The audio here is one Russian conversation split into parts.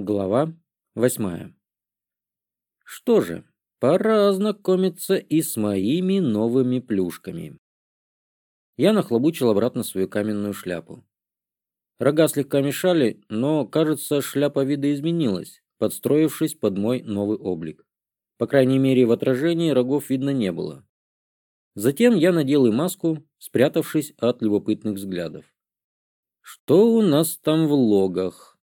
Глава 8. Что же, пора ознакомиться и с моими новыми плюшками. Я нахлобучил обратно свою каменную шляпу. Рога слегка мешали, но, кажется, шляпа видоизменилась, подстроившись под мой новый облик. По крайней мере, в отражении рогов видно не было. Затем я надел и маску, спрятавшись от любопытных взглядов. Что у нас там в логах?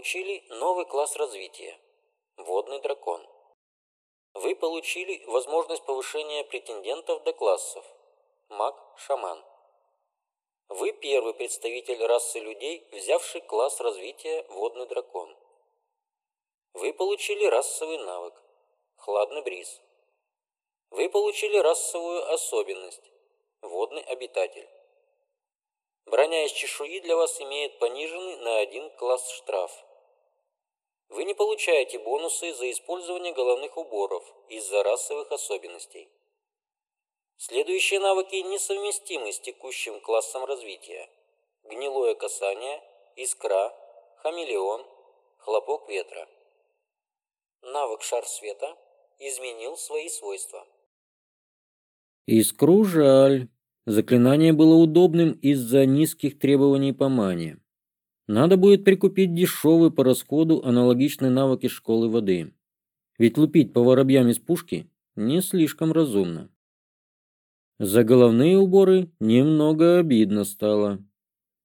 получили новый класс развития – водный дракон. Вы получили возможность повышения претендентов до классов – маг-шаман. Вы первый представитель расы людей, взявший класс развития «Водный дракон». Вы получили расовый навык – «Хладный бриз». Вы получили расовую особенность – «Водный обитатель». Броня из чешуи для вас имеет пониженный на один класс штраф – вы не получаете бонусы за использование головных уборов из-за расовых особенностей. Следующие навыки несовместимы с текущим классом развития. Гнилое касание, искра, хамелеон, хлопок ветра. Навык шар света изменил свои свойства. Искру жаль. Заклинание было удобным из-за низких требований по мане. Надо будет прикупить дешевый по расходу аналогичные навыки школы воды. Ведь лупить по воробьям из пушки не слишком разумно. За головные уборы немного обидно стало.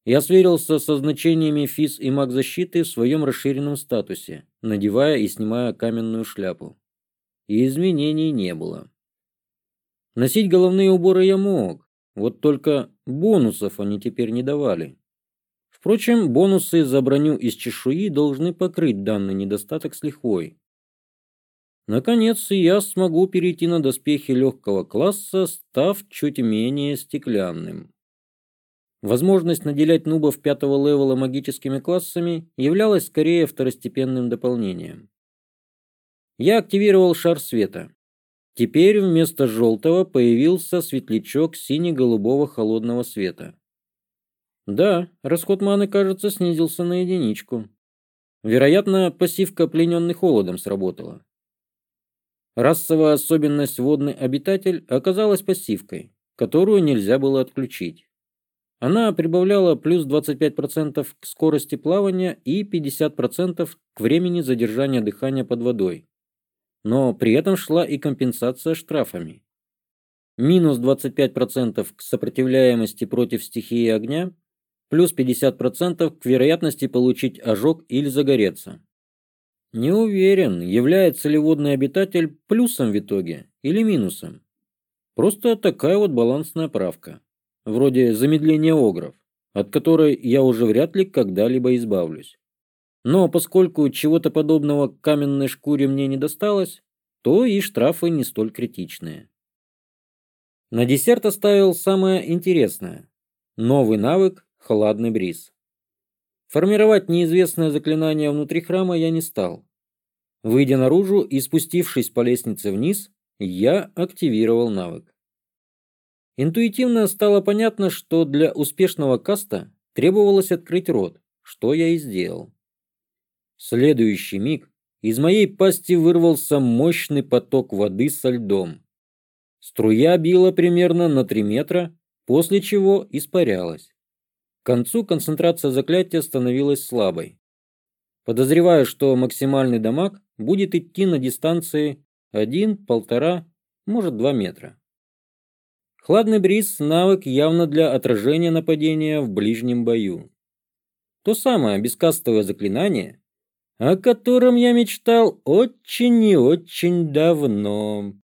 Я сверился со значениями физ и маг защиты в своем расширенном статусе, надевая и снимая каменную шляпу. И изменений не было. Носить головные уборы я мог, вот только бонусов они теперь не давали. Впрочем, бонусы за броню из чешуи должны покрыть данный недостаток с лихвой. Наконец, я смогу перейти на доспехи легкого класса, став чуть менее стеклянным. Возможность наделять нубов пятого левела магическими классами являлась скорее второстепенным дополнением. Я активировал шар света. Теперь вместо желтого появился светлячок сине-голубого холодного света. Да, расход маны, кажется, снизился на единичку. Вероятно, пассивка плененный холодом сработала. Расовая особенность водный обитатель оказалась пассивкой, которую нельзя было отключить. Она прибавляла плюс 25% к скорости плавания и 50% к времени задержания дыхания под водой. Но при этом шла и компенсация штрафами. Минус 25% к сопротивляемости против стихии огня плюс 50% к вероятности получить ожог или загореться. Не уверен, является ли водный обитатель плюсом в итоге или минусом. Просто такая вот балансная правка, вроде замедления огров, от которой я уже вряд ли когда-либо избавлюсь. Но поскольку чего-то подобного каменной шкуре мне не досталось, то и штрафы не столь критичные. На десерт оставил самое интересное – новый навык Холодный бриз. Формировать неизвестное заклинание внутри храма я не стал. Выйдя наружу и спустившись по лестнице вниз, я активировал навык. Интуитивно стало понятно, что для успешного каста требовалось открыть рот, что я и сделал. В следующий миг из моей пасти вырвался мощный поток воды со льдом. Струя била примерно на 3 метра, после чего испарялась. К концу концентрация заклятия становилась слабой. Подозреваю, что максимальный дамаг будет идти на дистанции 1, 1,5, может 2 метра. Хладный бриз – навык явно для отражения нападения в ближнем бою. То самое бескастовое заклинание, о котором я мечтал очень и очень давно.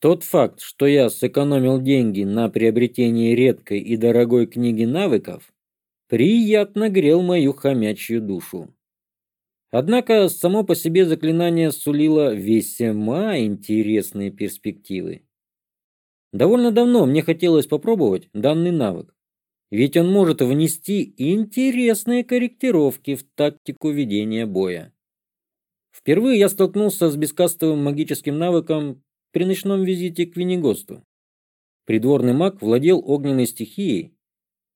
Тот факт, что я сэкономил деньги на приобретении редкой и дорогой книги навыков, приятно грел мою хомячью душу. Однако само по себе заклинание сулило весьма интересные перспективы. Довольно давно мне хотелось попробовать данный навык, ведь он может внести интересные корректировки в тактику ведения боя. Впервые я столкнулся с бескастовым магическим навыком при ночном визите к Венегосту. Придворный маг владел огненной стихией,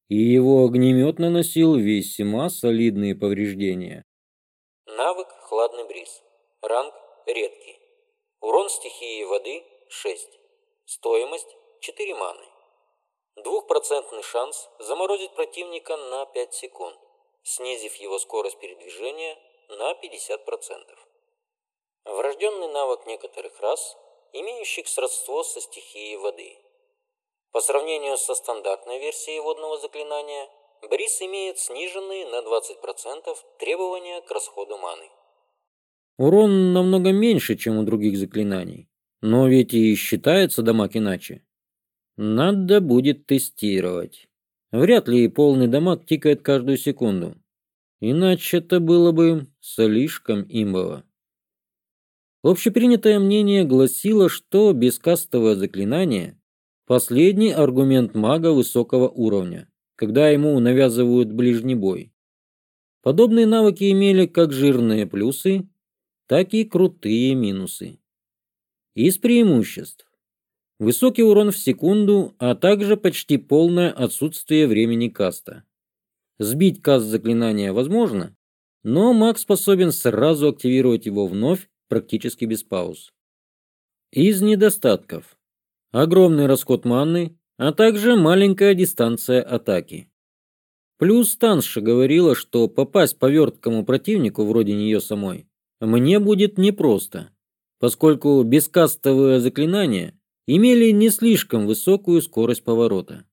и его огнемет наносил весьма солидные повреждения. Навык «Хладный бриз». Ранг «Редкий». Урон стихии воды – 6. Стоимость – 4 маны. Двухпроцентный шанс заморозить противника на 5 секунд, снизив его скорость передвижения на 50%. Врожденный навык некоторых рас – имеющих сродство со стихией воды. По сравнению со стандартной версией водного заклинания, Брис имеет сниженные на 20% требования к расходу маны. Урон намного меньше, чем у других заклинаний, но ведь и считается дамаг иначе. Надо будет тестировать. Вряд ли полный дамаг тикает каждую секунду. Иначе это было бы слишком имбово. Общепринятое мнение гласило, что без заклинание – последний аргумент мага высокого уровня, когда ему навязывают ближний бой. Подобные навыки имели как жирные плюсы, так и крутые минусы. Из преимуществ. Высокий урон в секунду, а также почти полное отсутствие времени каста. Сбить каст заклинания возможно, но маг способен сразу активировать его вновь практически без пауз. Из недостатков. Огромный расход манны, а также маленькая дистанция атаки. Плюс Танша говорила, что попасть по верткому противнику, вроде нее самой, мне будет непросто, поскольку бескастовые заклинания имели не слишком высокую скорость поворота.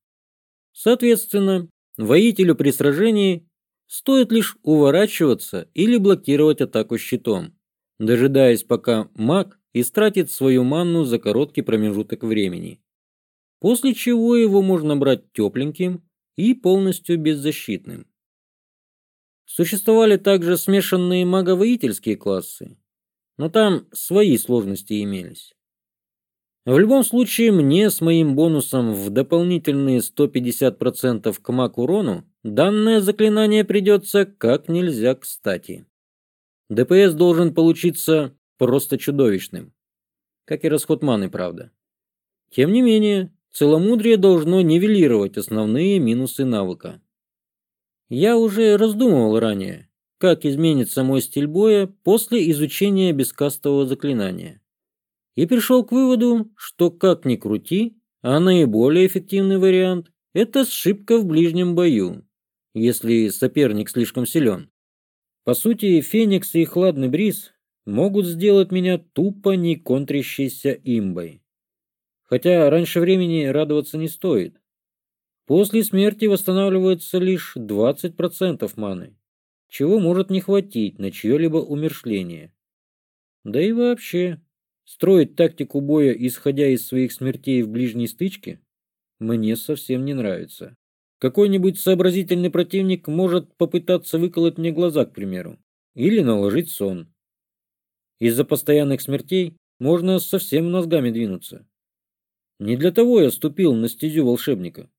Соответственно, воителю при сражении стоит лишь уворачиваться или блокировать атаку щитом, дожидаясь, пока маг истратит свою манну за короткий промежуток времени. После чего его можно брать тепленьким и полностью беззащитным. Существовали также смешанные маговоительские классы, но там свои сложности имелись. В любом случае, мне с моим бонусом в дополнительные 150% к маг урону данное заклинание придется как нельзя кстати. ДПС должен получиться просто чудовищным. Как и расход маны, правда. Тем не менее, целомудрие должно нивелировать основные минусы навыка. Я уже раздумывал ранее, как изменится мой стиль боя после изучения бескастового заклинания. И пришел к выводу, что как ни крути, а наиболее эффективный вариант – это сшибка в ближнем бою, если соперник слишком силен. По сути, Феникс и Хладный Бриз могут сделать меня тупо не контрящейся имбой. Хотя раньше времени радоваться не стоит. После смерти восстанавливается лишь 20% маны, чего может не хватить на чье-либо умершление. Да и вообще, строить тактику боя, исходя из своих смертей в ближней стычке, мне совсем не нравится. Какой-нибудь сообразительный противник может попытаться выколоть мне глаза, к примеру, или наложить сон. Из-за постоянных смертей можно совсем мозгами двинуться. Не для того я ступил на стезю волшебника.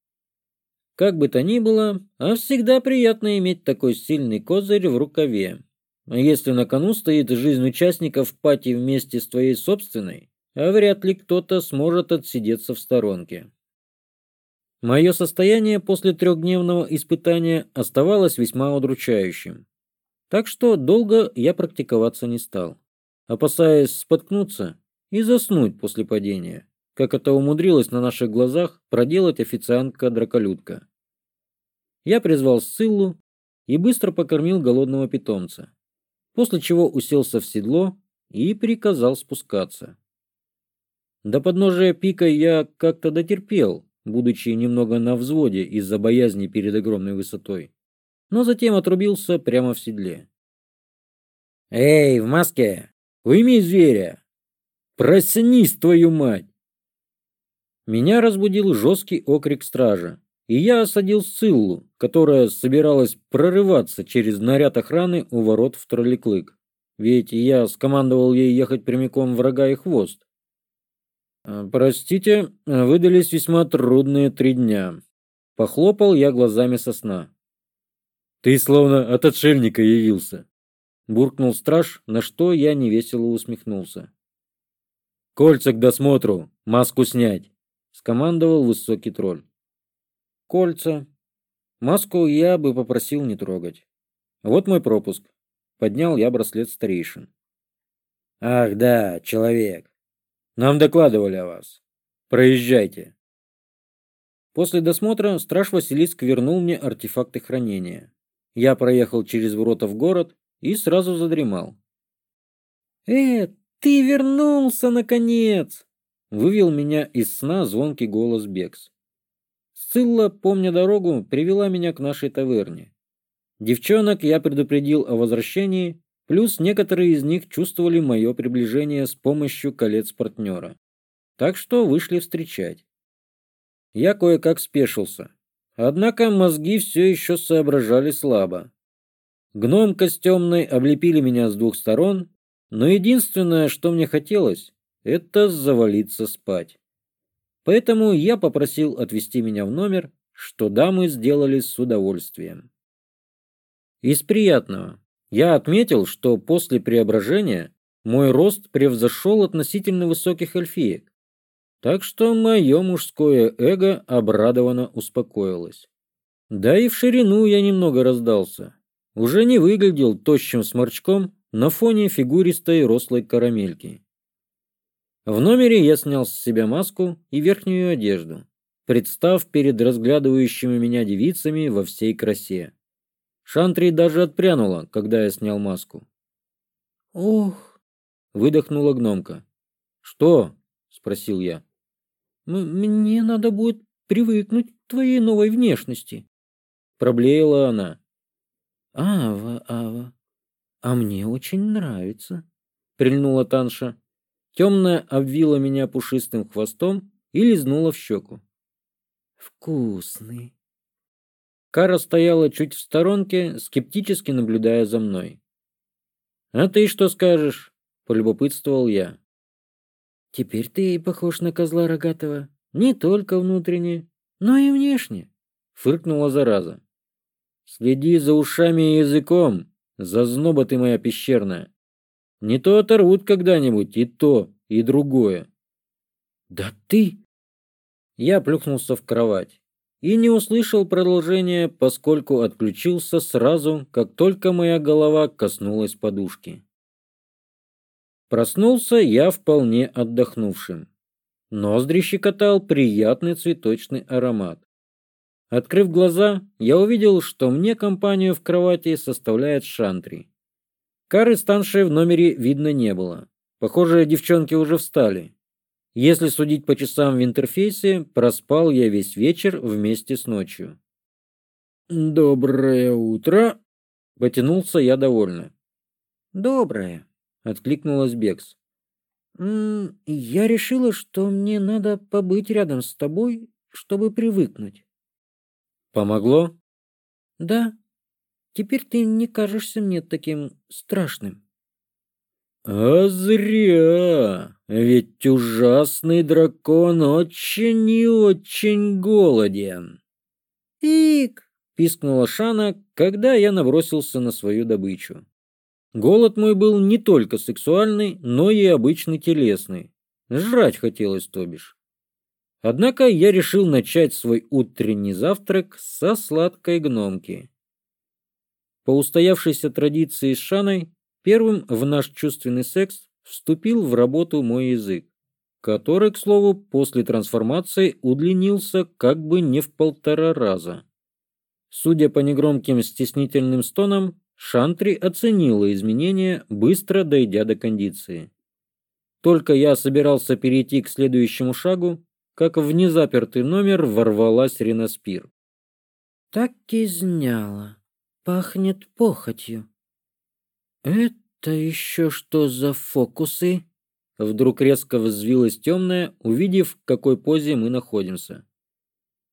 Как бы то ни было, а всегда приятно иметь такой сильный козырь в рукаве. Если на кону стоит жизнь участников пати вместе с твоей собственной, а вряд ли кто-то сможет отсидеться в сторонке. Мое состояние после трехдневного испытания оставалось весьма удручающим. Так что долго я практиковаться не стал, опасаясь споткнуться и заснуть после падения, как это умудрилась на наших глазах проделать официантка-драколютка. Я призвал Сциллу и быстро покормил голодного питомца, после чего уселся в седло и приказал спускаться. До подножия пика я как-то дотерпел, будучи немного на взводе из-за боязни перед огромной высотой, но затем отрубился прямо в седле. «Эй, в маске! Уйми зверя! Проснись, твою мать!» Меня разбудил жесткий окрик стража, и я осадил Сциллу, которая собиралась прорываться через наряд охраны у ворот в троллеклык. Ведь я скомандовал ей ехать прямиком врага и хвост, «Простите, выдались весьма трудные три дня», — похлопал я глазами сосна. «Ты словно от отшельника явился», — буркнул страж, на что я невесело усмехнулся. «Кольца к досмотру, маску снять», — скомандовал высокий тролль. «Кольца. Маску я бы попросил не трогать. Вот мой пропуск», — поднял я браслет старейшин. «Ах да, человек, нам докладывали о вас. Проезжайте. После досмотра страж Василиск вернул мне артефакты хранения. Я проехал через ворота в город и сразу задремал. «Э, ты вернулся, наконец!» Вывел меня из сна звонкий голос Бекс. Сцилла, помня дорогу, привела меня к нашей таверне. Девчонок я предупредил о возвращении, Плюс некоторые из них чувствовали мое приближение с помощью колец партнера. Так что вышли встречать. Я кое-как спешился. Однако мозги все еще соображали слабо. Гномка с темной облепили меня с двух сторон, но единственное, что мне хотелось, это завалиться спать. Поэтому я попросил отвезти меня в номер, что дамы сделали с удовольствием. Из приятного. Я отметил, что после преображения мой рост превзошел относительно высоких эльфиек. Так что мое мужское эго обрадованно успокоилось. Да и в ширину я немного раздался. Уже не выглядел тощим сморчком на фоне фигуристой рослой карамельки. В номере я снял с себя маску и верхнюю одежду, представ перед разглядывающими меня девицами во всей красе. Шантри даже отпрянула, когда я снял маску. «Ох!» — выдохнула гномка. «Что?» — спросил я. «Мне надо будет привыкнуть к твоей новой внешности», — проблеяла она. «Ава, Ава, а мне очень нравится», — прильнула Танша. Темная обвила меня пушистым хвостом и лизнула в щеку. «Вкусный». Кара стояла чуть в сторонке, скептически наблюдая за мной. «А ты что скажешь?» – полюбопытствовал я. «Теперь ты и похож на козла рогатого, не только внутренне, но и внешне», – фыркнула зараза. «Следи за ушами и языком, за зазноба ты моя пещерная. Не то оторвут когда-нибудь и то, и другое». «Да ты!» Я плюхнулся в кровать и не услышал продолжения, поскольку отключился сразу, как только моя голова коснулась подушки. Проснулся я вполне отдохнувшим. Ноздри щекотал приятный цветочный аромат. Открыв глаза, я увидел, что мне компанию в кровати составляет Шантри. Кары станшей в номере видно не было. Похоже, девчонки уже встали. Если судить по часам в интерфейсе, проспал я весь вечер вместе с ночью. «Доброе утро!» — потянулся я довольно. «Доброе!» — откликнулась Бекс. «М -м, «Я решила, что мне надо побыть рядом с тобой, чтобы привыкнуть». «Помогло?» «Да. Теперь ты не кажешься мне таким страшным». «А зря!» Ведь ужасный дракон очень и очень голоден. Ик! — пискнула Шана, когда я набросился на свою добычу. Голод мой был не только сексуальный, но и обычный телесный. Жрать хотелось, то бишь. Однако я решил начать свой утренний завтрак со сладкой гномки. По устоявшейся традиции с Шаной, первым в наш чувственный секс вступил в работу мой язык, который, к слову, после трансформации удлинился как бы не в полтора раза. Судя по негромким стеснительным стонам, Шантри оценила изменения, быстро дойдя до кондиции. Только я собирался перейти к следующему шагу, как в незапертый номер ворвалась Риноспир. «Так и. Пахнет похотью». «Это это еще что за фокусы вдруг резко взвилась темная увидев в какой позе мы находимся.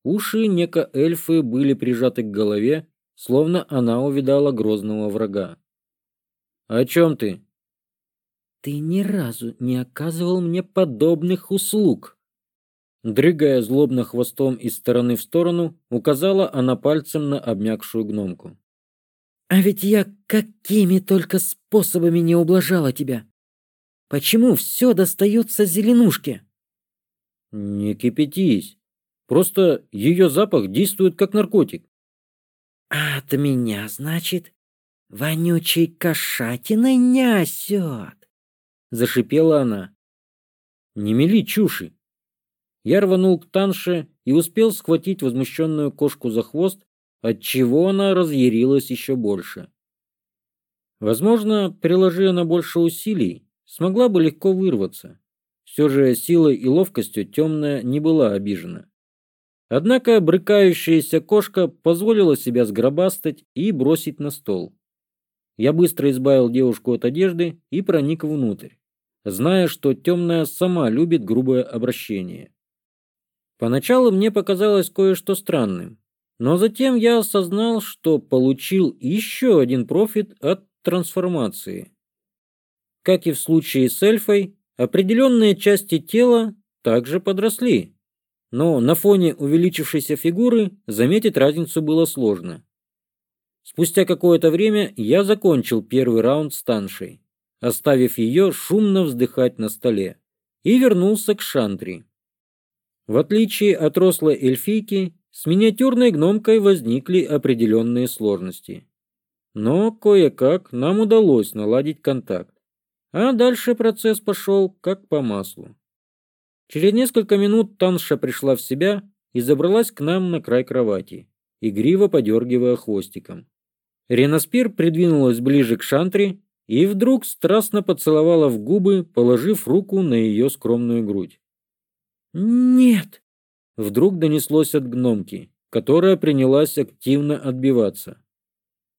Уши неко эльфы были прижаты к голове словно она увидала грозного врага. О чем ты? Ты ни разу не оказывал мне подобных услуг! Дрыгая злобно хвостом из стороны в сторону указала она пальцем на обмякшую гномку. А ведь я какими только способами не ублажала тебя. Почему все достается зеленушке? Не кипятись. Просто ее запах действует как наркотик. А от меня, значит, вонючей кошатиной несет. Зашипела она. Не мели чуши. Я рванул к Танше и успел схватить возмущенную кошку за хвост, отчего она разъярилась еще больше. Возможно, приложив она больше усилий, смогла бы легко вырваться. Все же силой и ловкостью темная не была обижена. Однако брыкающаяся кошка позволила себя сгробастать и бросить на стол. Я быстро избавил девушку от одежды и проник внутрь, зная, что темная сама любит грубое обращение. Поначалу мне показалось кое-что странным. Но затем я осознал, что получил еще один профит от трансформации. Как и в случае с эльфой, определенные части тела также подросли. Но на фоне увеличившейся фигуры заметить разницу было сложно. Спустя какое-то время я закончил первый раунд с таншей, оставив ее шумно вздыхать на столе, и вернулся к Шантри. В отличие от рослой эльфийки, с миниатюрной гномкой возникли определенные сложности. Но кое-как нам удалось наладить контакт. А дальше процесс пошел как по маслу. Через несколько минут Танша пришла в себя и забралась к нам на край кровати, игриво подергивая хвостиком. Ренаспир придвинулась ближе к Шантре и вдруг страстно поцеловала в губы, положив руку на ее скромную грудь. «Нет!» вдруг донеслось от гномки, которая принялась активно отбиваться.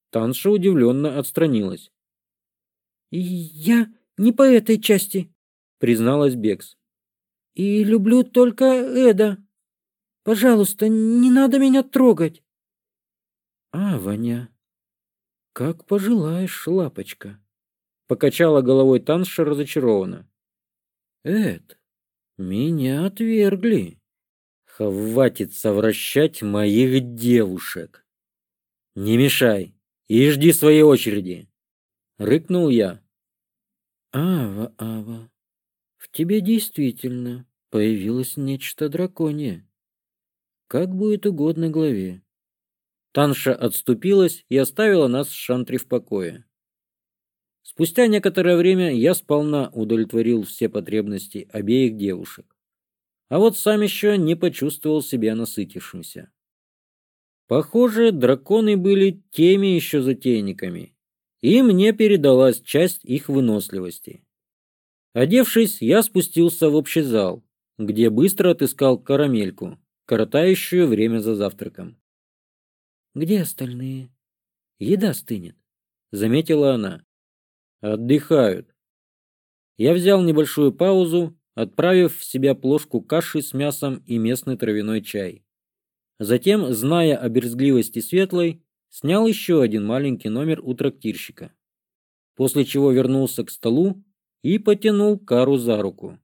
Танша удивленно отстранилась. «Я не по этой части», — призналась Бекс. «И люблю только Эда. Пожалуйста, не надо меня трогать». «А, Ваня, как пожелаешь, лапочка», — покачала головой Танша разочарованно. «Эд, меня отвергли». Хватит совращать моих девушек. Не мешай и жди своей очереди. Рыкнул я. Ава, Ава, в тебе действительно появилось нечто драконье. Как будет угодно главе. Танша отступилась и оставила нас с Шантри в покое. Спустя некоторое время я сполна удовлетворил все потребности обеих девушек а вот сам еще не почувствовал себя насытившимся. Похоже, драконы были теми еще затейниками, и мне передалась часть их выносливости. Одевшись, я спустился в общий зал, где быстро отыскал карамельку, коротающую время за завтраком. «Где остальные?» «Еда стынет», — заметила она. «Отдыхают». Я взял небольшую паузу отправив в себя плошку каши с мясом и местный травяной чай. Затем, зная о берзгливости Светлой, снял еще один маленький номер у трактирщика. После чего вернулся к столу и потянул Кару за руку.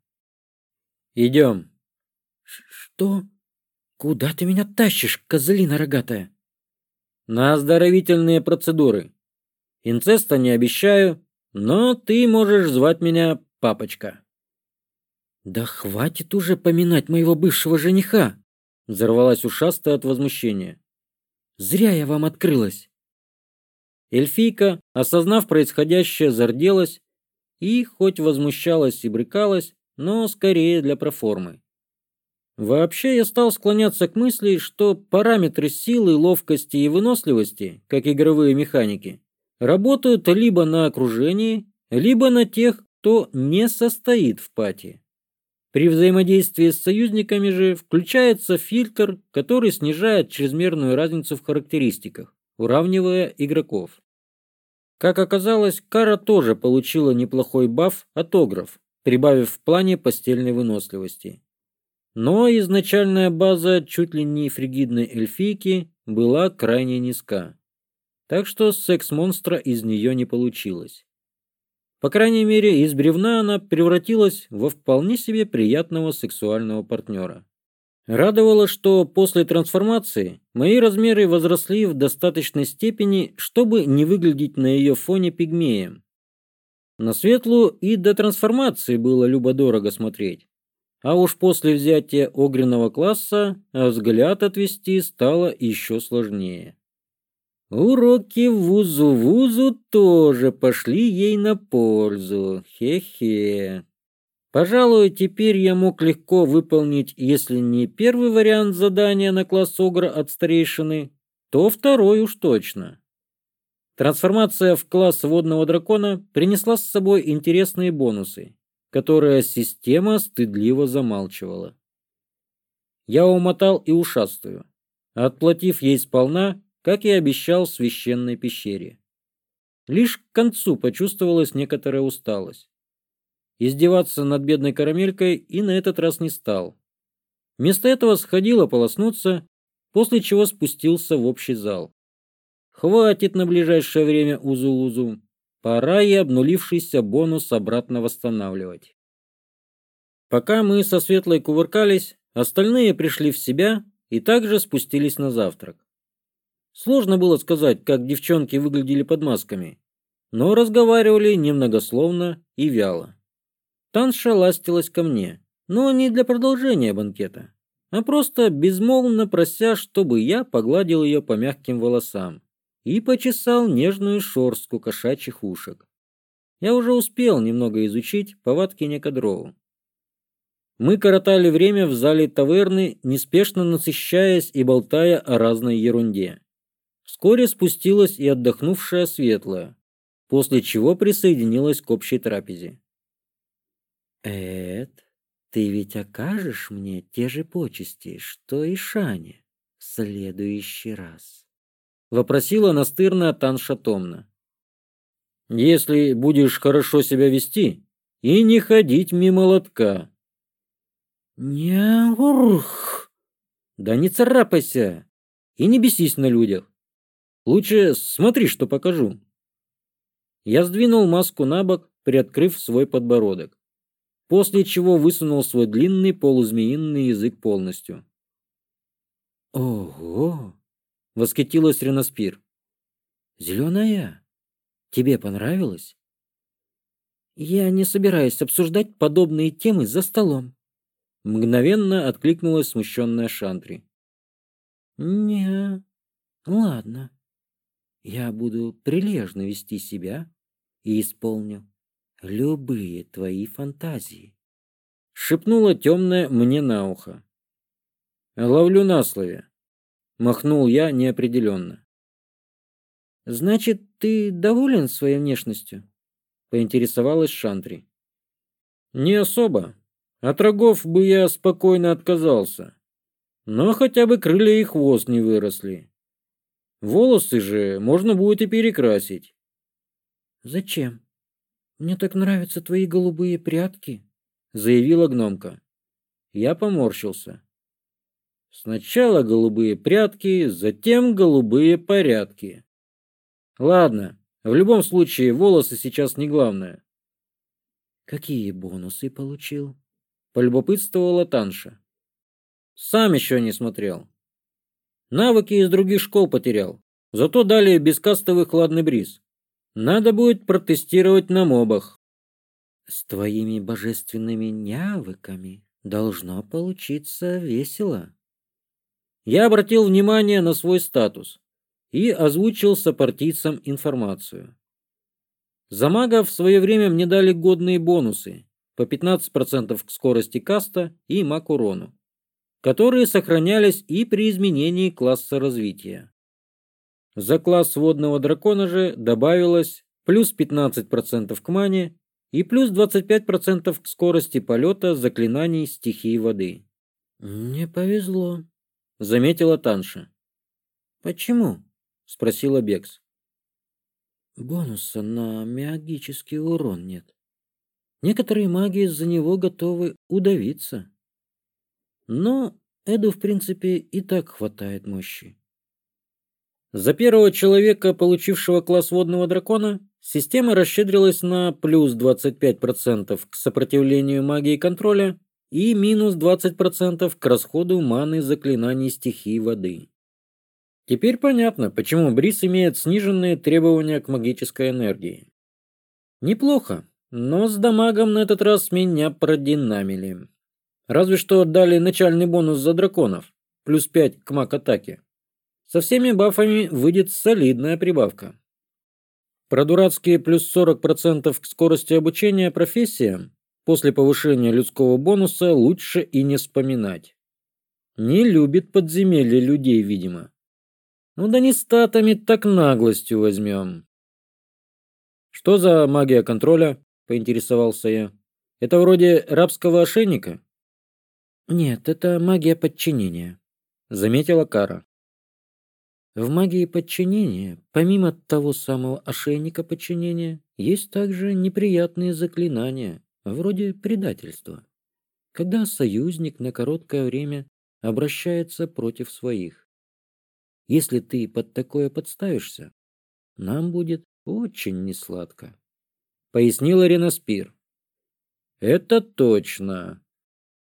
«Идем». «Что? Куда ты меня тащишь, козлина рогатая?» «На оздоровительные процедуры. Инцеста не обещаю, но ты можешь звать меня папочка» да хватит уже поминать моего бывшего жениха! Взорвалась ушастая от возмущения. Зря я вам открылась. Эльфийка осознав происходящее зарделась и хоть возмущалась и брыкалась но скорее для проформы. Вообще я стал склоняться к мысли, что параметры силы, ловкости и выносливости, как игровые механики, работают либо на окружении, либо на тех, кто не состоит в пати. При взаимодействии с союзниками же включается фильтр, который снижает чрезмерную разницу в характеристиках, уравнивая игроков. Как оказалось, Кара тоже получила неплохой баф «Атограф», прибавив в плане постельной выносливости. Но изначальная база чуть ли не фригидной эльфийки была крайне низка. Так что секс-монстра из нее не получилось. По крайней мере, из бревна она превратилась во вполне себе приятного сексуального партнера. Радовало, что после трансформации мои размеры возросли в достаточной степени, чтобы не выглядеть на ее фоне пигмеем. На светлу и до трансформации было любо-дорого смотреть. А уж после взятия огненного класса взгляд отвести стало еще сложнее. Уроки вузу-вузу тоже пошли ей на пользу. Хе-хе. Пожалуй, теперь я мог легко выполнить, если не первый вариант задания на класс Огра от старейшины, то второй уж точно. Трансформация в класс водного дракона принесла с собой интересные бонусы, которые система стыдливо замалчивала. Я умотал и ушастую. Отплатив ей сполна, как и обещал священной пещере. Лишь к концу почувствовалась некоторая усталость. Издеваться над бедной карамелькой и на этот раз не стал. Вместо этого сходил ополоснуться, после чего спустился в общий зал. Хватит на ближайшее время узу-узу. Пора и обнулившийся бонус обратно восстанавливать. Пока мы со Светлой кувыркались, остальные пришли в себя и также спустились на завтрак. Сложно было сказать, как девчонки выглядели под масками, но разговаривали немногословно и вяло. Танша ластилась ко мне, но не для продолжения банкета, а просто безмолвно прося, чтобы я погладил ее по мягким волосам и почесал нежную шорстку кошачьих ушек. Я уже успел немного изучить повадки Некадрову. Мы коротали время в зале таверны, неспешно насыщаясь и болтая о разной ерунде. Вскоре спустилась и отдохнувшая светлая, после чего присоединилась к общей трапезе. «Эд, ты ведь окажешь мне те же почести, что и Шане в следующий раз?» — вопросила настырная Танша томно. «Если будешь хорошо себя вести и не ходить мимо лотка». «Не урх!» «Да не царапайся и не бесись на людях. Лучше смотри, что покажу. Я сдвинул маску на бок, приоткрыв свой подбородок, после чего высунул свой длинный полузмеинный язык полностью. «Ого!» — восхитилась Реноспир. «Зеленая, тебе понравилось?» «Я не собираюсь обсуждать подобные темы за столом», — мгновенно откликнулась смущенная Шантри. «Не, ладно», я буду прилежно вести себя и исполню любые твои фантазии. Шепнула темное мне на ухо. Ловлю на слове. Махнул я неопределенно. Значит, ты доволен своей внешностью? Поинтересовалась Шантри. Не особо. От рогов бы я спокойно отказался. Но хотя бы крылья и хвост не выросли. Волосы же можно будет и перекрасить. Зачем? Мне так нравятся твои голубые прятки, заявила гномка. Я поморщился. Сначала голубые прятки, затем голубые порядки. Ладно, в любом случае волосы сейчас не главное. Какие бонусы получил? Полюбопытствовала Танша. Сам еще не смотрел, навыки из других школ потерял. Зато далее бескастовый хладный бриз. Надо будет протестировать на мобах. С твоими божественными навыками должно получиться весело. Я обратил внимание на свой статус и озвучил сопартийцам информацию. За мага в свое время мне дали годные бонусы по 15% к скорости каста и мак урону которые сохранялись и при изменении класса развития. За класс водного дракона же добавилось плюс 15% к мане и плюс 25% к скорости полета заклинаний стихии воды. «Не повезло», — заметила Танша. «Почему?» — спросила Бекс. «Бонуса на магический урон нет. Некоторые маги из-за него готовы удавиться». Но Эду, в принципе, и так хватает мощи. За первого человека, получившего класс водного дракона, система расщедрилась на плюс 25% к сопротивлению магии контроля и минус 20% к расходу маны заклинаний стихии воды. Теперь понятно, почему Брис имеет сниженные требования к магической энергии. Неплохо, но с дамагом на этот раз меня продинамили. Разве что дали начальный бонус за драконов, плюс 5 к маг-атаке. Со всеми бафами выйдет солидная прибавка. Про дурацкие плюс 40% к скорости обучения профессиям после повышения людского бонуса лучше и не вспоминать. Не любит подземелье людей, видимо. Ну да не статами, так наглостью возьмем. «Что за магия контроля?» – поинтересовался я. «Это вроде рабского ошейника?» Нет, это магия подчинения, заметила Кара. В магии подчинения, помимо того самого ошейника подчинения, есть также неприятные заклинания, вроде предательства, когда союзник на короткое время обращается против своих. Если ты под такое подставишься, нам будет очень несладко, пояснила Ренаспир. Это точно,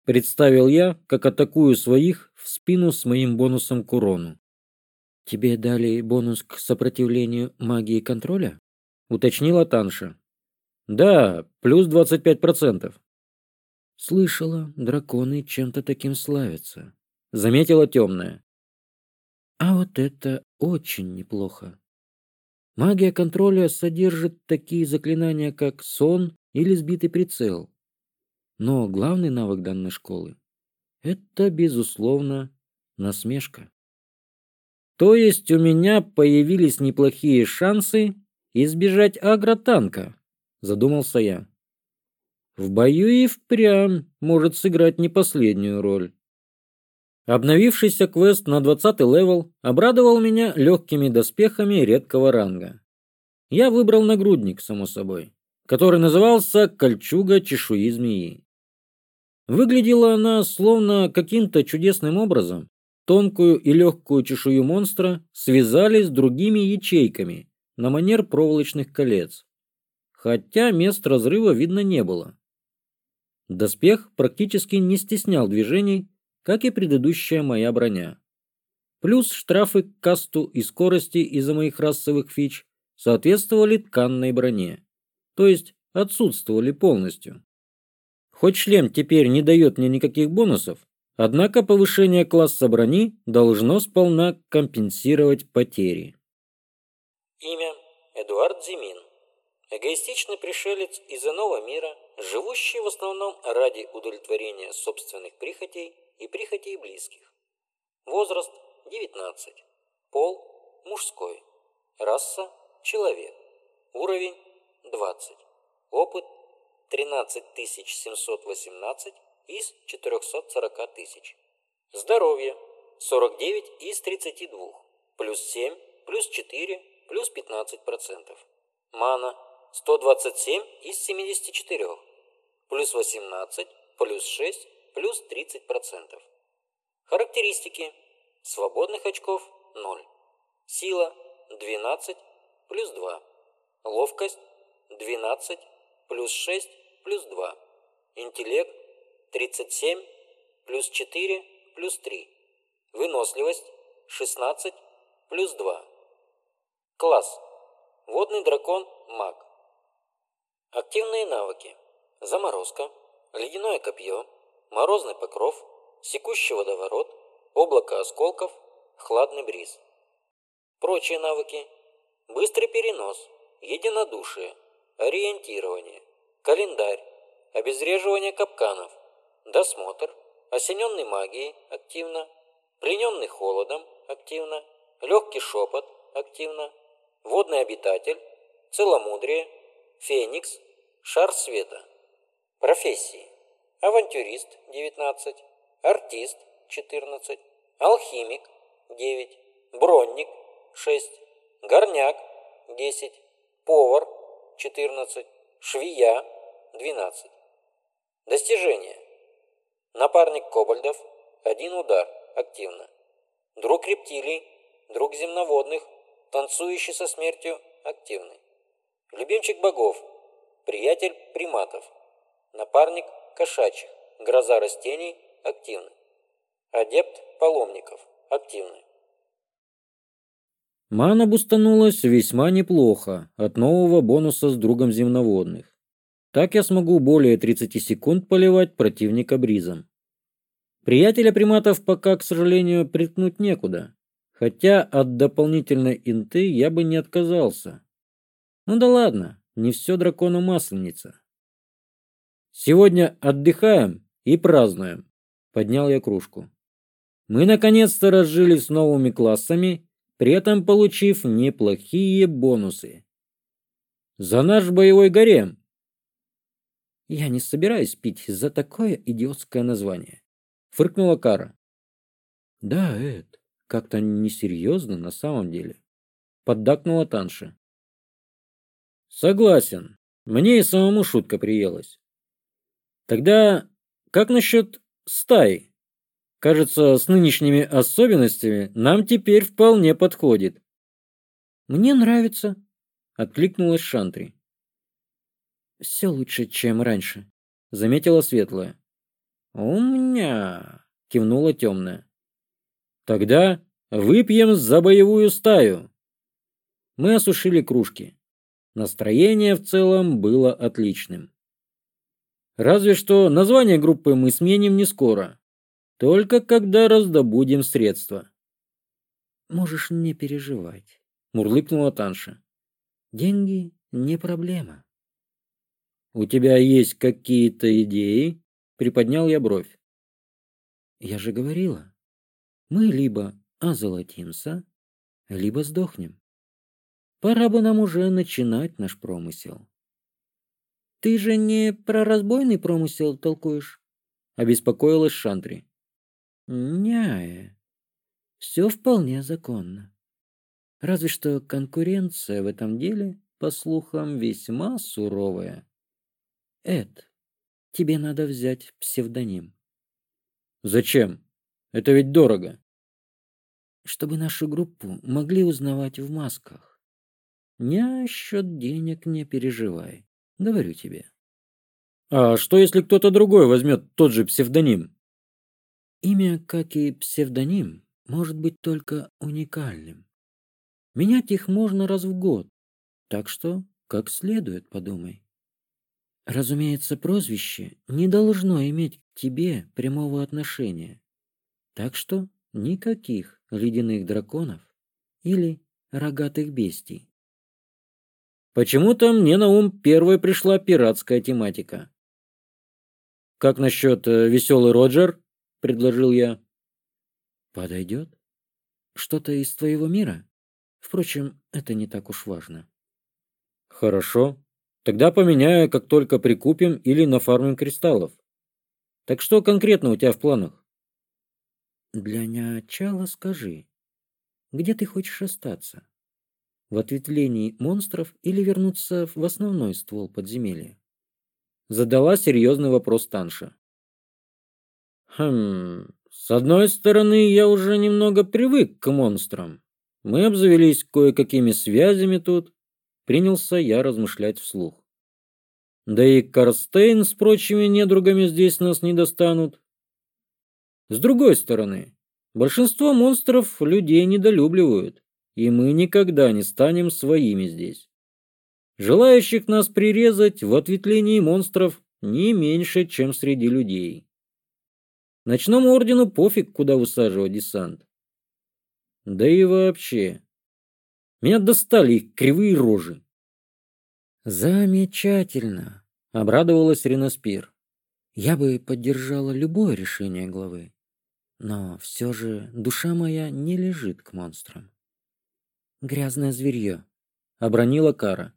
Представил я, как атакую своих в спину с моим бонусом к урону. «Тебе дали бонус к сопротивлению магии контроля?» — уточнила Танша. «Да, плюс 25%. «Слышала, драконы чем-то таким славятся», — заметила темная. «А вот это очень неплохо. Магия контроля содержит такие заклинания, как сон или сбитый прицел. Но главный навык данной школы – это, безусловно, насмешка. То есть у меня появились неплохие шансы избежать агротанка, задумался я. В бою и впрямь может сыграть не последнюю роль. Обновившийся квест на 20 левел обрадовал меня легкими доспехами редкого ранга. Я выбрал нагрудник, само собой, который назывался «Кольчуга чешуи змеи». Выглядела она словно каким-то чудесным образом. Тонкую и легкую чешую монстра связали с другими ячейками на манер проволочных колец. Хотя мест разрыва видно не было. Доспех практически не стеснял движений, как и предыдущая моя броня. Плюс штрафы к касту и скорости из-за моих расовых фич соответствовали тканной броне, то есть отсутствовали полностью. Хоть шлем теперь не дает мне никаких бонусов, однако повышение класса брони должно сполна компенсировать потери. Имя Эдуард Зимин. Эгоистичный пришелец из иного мира, живущий в основном ради удовлетворения собственных прихотей и прихотей близких. Возраст 19. Пол – мужской. Раса – человек. Уровень – 20. Опыт – 13 718 из 440 тысяч. Здоровье 49 из 32, плюс 7, плюс 4, плюс 15 процентов. Мана 127 из 74, плюс 18, плюс 6, плюс 30 процентов. Характеристики. Свободных очков 0. Сила 12 плюс 2. Ловкость 12 плюс 6 плюс 2. Интеллект 37 плюс 4 плюс 3. Выносливость 16 плюс 2. Класс. Водный дракон маг. Активные навыки. Заморозка, ледяное копье, морозный покров, секущий водоворот, облако осколков, хладный бриз. Прочие навыки. Быстрый перенос, единодушие, ориентирование, календарь, обезвреживание капканов, досмотр, осененный магией активно, плененный холодом активно, легкий шепот активно, водный обитатель, целомудрие, феникс, шар света. Профессии. Авантюрист 19, артист 14, алхимик 9, бронник 6, горняк 10, повар 14, Швия – 12. Достижение. Напарник кобальдов – один удар, активно. Друг рептилий, друг земноводных, танцующий со смертью, активный. Любимчик богов, приятель приматов, напарник кошачьих, гроза растений, активный. Адепт паломников, активный. Мана бустанулась весьма неплохо от нового бонуса с другом земноводных. Так я смогу более 30 секунд поливать противника бризом. Приятеля приматов пока, к сожалению, приткнуть некуда. Хотя от дополнительной инты я бы не отказался. Ну да ладно, не все дракону масленица. Сегодня отдыхаем и празднуем. Поднял я кружку. Мы наконец-то разжились с новыми классами при этом получив неплохие бонусы. «За наш боевой гарем!» «Я не собираюсь пить за такое идиотское название», — фыркнула Кара. «Да, Эд, как-то несерьезно на самом деле», — поддакнула Танша. «Согласен. Мне и самому шутка приелась. Тогда как насчет стаи?» Кажется, с нынешними особенностями нам теперь вполне подходит. Мне нравится, откликнулась Шантри. Все лучше, чем раньше, заметила светлая. У меня, кивнула темная. Тогда выпьем за боевую стаю. Мы осушили кружки. Настроение в целом было отличным. Разве что название группы мы сменим не скоро. Только когда раздобудем средства. Можешь не переживать, мурлыкнула Танша. Деньги не проблема. У тебя есть какие-то идеи? Приподнял я бровь. Я же говорила, мы либо озолотимся, либо сдохнем. Пора бы нам уже начинать наш промысел. Ты же не про разбойный промысел толкуешь? Обеспокоилась Шантри. Няе. Все вполне законно. Разве что конкуренция в этом деле, по слухам, весьма суровая. Эд, тебе надо взять псевдоним. Зачем? Это ведь дорого. Чтобы нашу группу могли узнавать в масках. Не счет денег не переживай, говорю тебе. А что, если кто-то другой возьмет тот же псевдоним? Имя, как и псевдоним, может быть только уникальным. Менять их можно раз в год, так что как следует подумай. Разумеется, прозвище не должно иметь к тебе прямого отношения, так что никаких ледяных драконов или рогатых бестий. Почему-то мне на ум первой пришла пиратская тематика. Как насчет веселый Роджер? предложил я. Подойдет? Что-то из твоего мира? Впрочем, это не так уж важно. Хорошо. Тогда поменяю, как только прикупим или нафармим кристаллов. Так что конкретно у тебя в планах? Для начала скажи, где ты хочешь остаться? В ответвлении монстров или вернуться в основной ствол подземелья? Задала серьезный вопрос Танша. Хм, с одной стороны, я уже немного привык к монстрам. Мы обзавелись кое-какими связями тут. Принялся я размышлять вслух. Да и Карстейн с прочими недругами здесь нас не достанут. С другой стороны, большинство монстров людей недолюбливают, и мы никогда не станем своими здесь. Желающих нас прирезать в ответвлении монстров не меньше, чем среди людей. Ночному ордену пофиг, куда высаживать десант. Да и вообще. Меня достали их кривые рожи. Замечательно, обрадовалась Реноспир. Я бы поддержала любое решение главы. Но все же душа моя не лежит к монстрам. Грязное зверье, обронила Кара.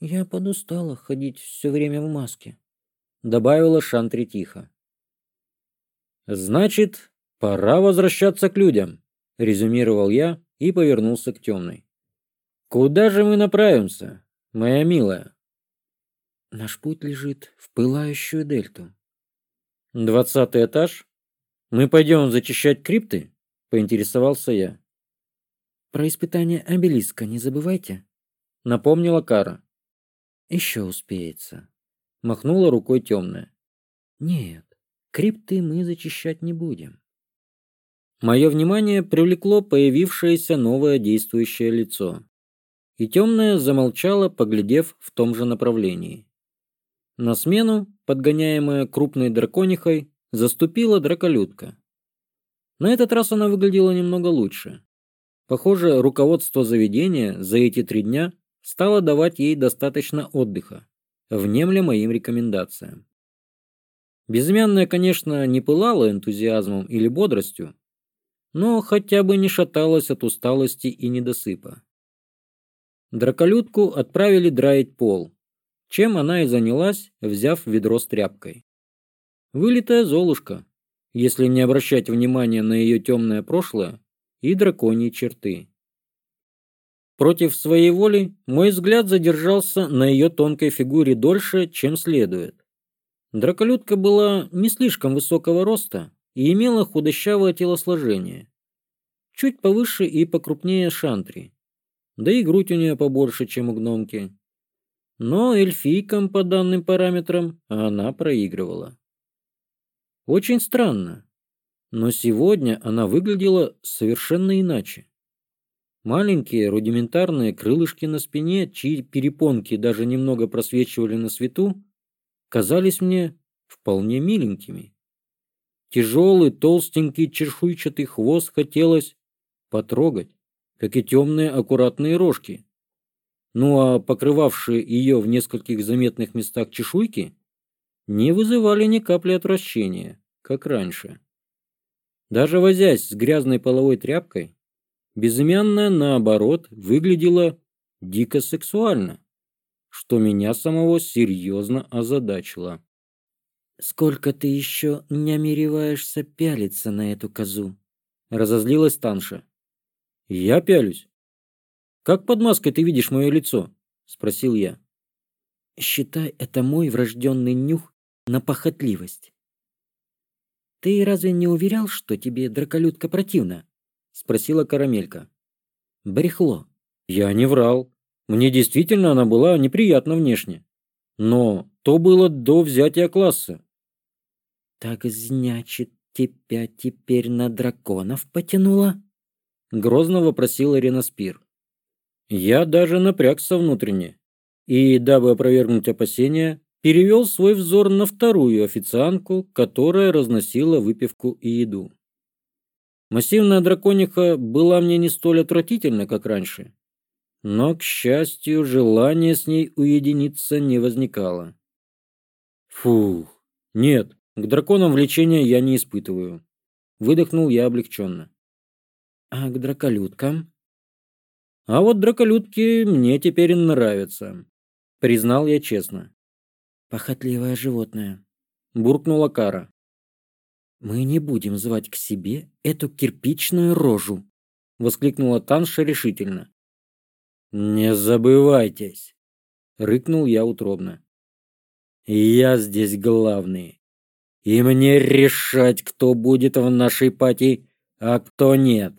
Я подустала ходить все время в маске, добавила Шантри тихо. Значит, пора возвращаться к людям, резюмировал я и повернулся к темной. Куда же мы направимся, моя милая? Наш путь лежит в пылающую дельту. Двадцатый этаж? Мы пойдем зачищать крипты? Поинтересовался я. Про испытание обелиска не забывайте, напомнила Кара. Еще успеется. Махнула рукой темная. Нет, крипты мы зачищать не будем. Мое внимание привлекло появившееся новое действующее лицо. И темная замолчала, поглядев в том же направлении. На смену, подгоняемая крупной драконихой, заступила драколюдка. На этот раз она выглядела немного лучше. Похоже, руководство заведения за эти три дня стало давать ей достаточно отдыха, внемля моим рекомендациям. Безымянная, конечно, не пылала энтузиазмом или бодростью, но хотя бы не шаталась от усталости и недосыпа. Драколюдку отправили драить пол, чем она и занялась, взяв ведро с тряпкой. Вылитая Золушка, если не обращать внимания на ее темное прошлое и драконьи черты. Против своей воли мой взгляд задержался на ее тонкой фигуре дольше, чем следует. Драколютка была не слишком высокого роста и имела худощавое телосложение, чуть повыше и покрупнее шантри, да и грудь у нее побольше, чем у гномки. Но эльфийкам по данным параметрам она проигрывала. Очень странно, но сегодня она выглядела совершенно иначе. Маленькие рудиментарные крылышки на спине, чьи перепонки даже немного просвечивали на свету, казались мне вполне миленькими. Тяжелый, толстенький, чешуйчатый хвост хотелось потрогать, как и темные аккуратные рожки. Ну а покрывавшие ее в нескольких заметных местах чешуйки не вызывали ни капли отвращения, как раньше. Даже возясь с грязной половой тряпкой, безымянная, наоборот, выглядела дико сексуально что меня самого серьезно озадачило. «Сколько ты еще не намереваешься пялиться на эту козу?» — разозлилась Танша. «Я пялюсь. Как под маской ты видишь мое лицо?» — спросил я. «Считай, это мой врожденный нюх на похотливость». «Ты разве не уверял, что тебе драколютка противна?» — спросила Карамелька. «Брехло». «Я не врал. Мне действительно она была неприятна внешне. Но то было до взятия класса. «Так значит, тебя теперь на драконов потянуло?» Грозно вопросил Ирина Спир. Я даже напрягся внутренне. И, дабы опровергнуть опасения, перевел свой взор на вторую официантку, которая разносила выпивку и еду. Массивная дракониха была мне не столь отвратительна, как раньше, но, к счастью, желания с ней уединиться не возникало. Фух, нет, к драконам влечения я не испытываю. Выдохнул я облегченно. А к драколюткам? А вот драколютки мне теперь нравятся, признал я честно. Похотливое животное, буркнула Кара. Мы не будем звать к себе эту кирпичную рожу, воскликнула Танша решительно. «Не забывайтесь!» — рыкнул я утробно. «Я здесь главный, и мне решать, кто будет в нашей пати, а кто нет!»